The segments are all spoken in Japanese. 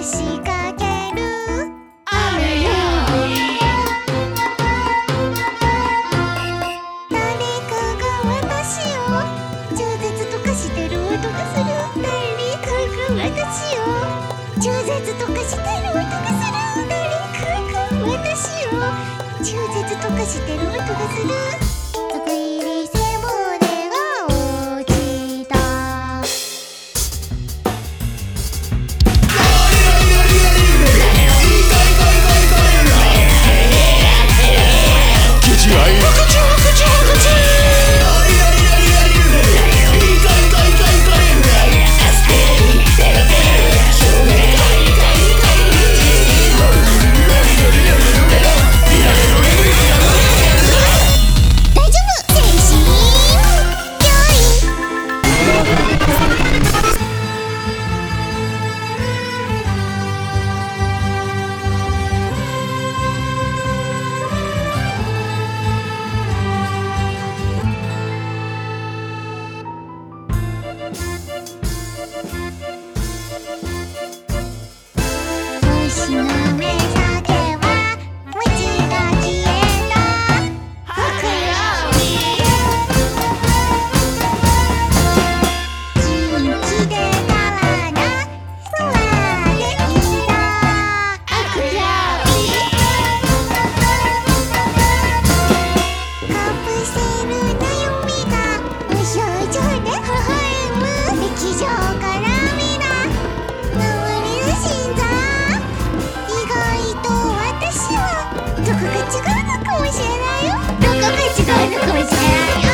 でしける」「あ」「かが私を中絶とかしてる音がする」「誰かが私を中絶とかしてる音がする」「誰かが私を中絶とかしてる音がする」違うのかもしれないよ。どこが違うのかもしれないよ。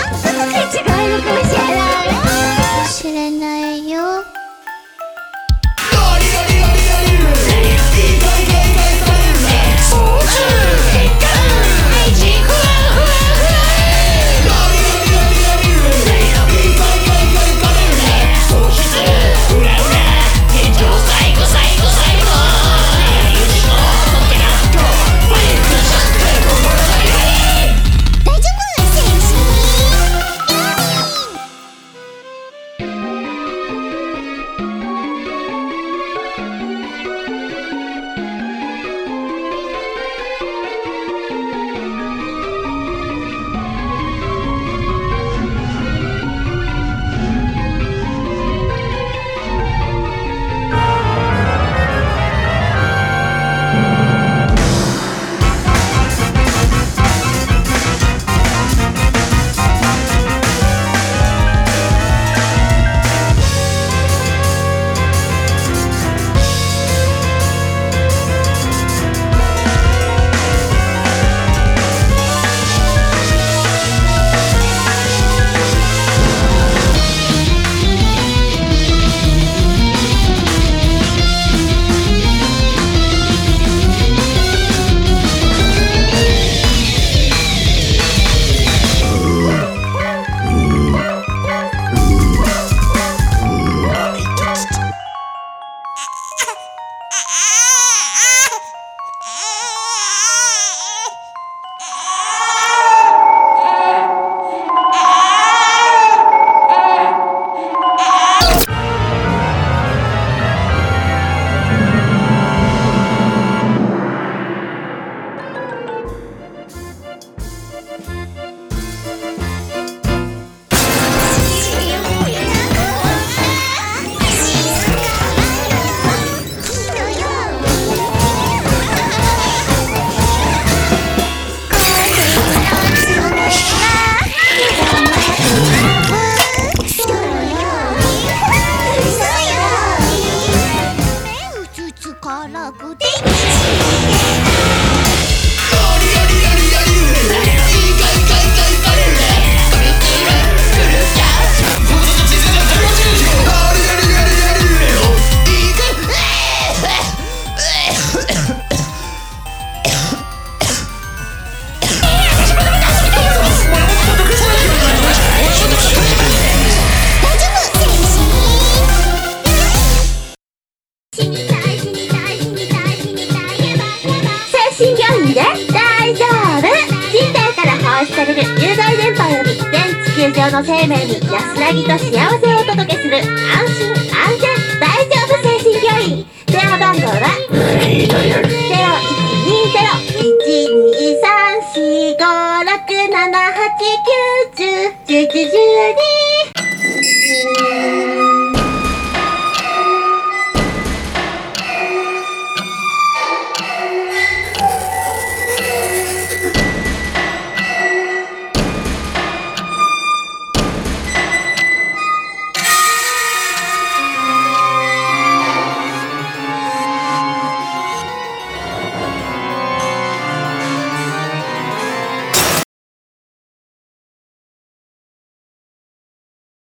菠乐咕停の生命に安らぎと幸せをお届けする安心安全大丈夫精神病院。電話番号は0120-1234567891011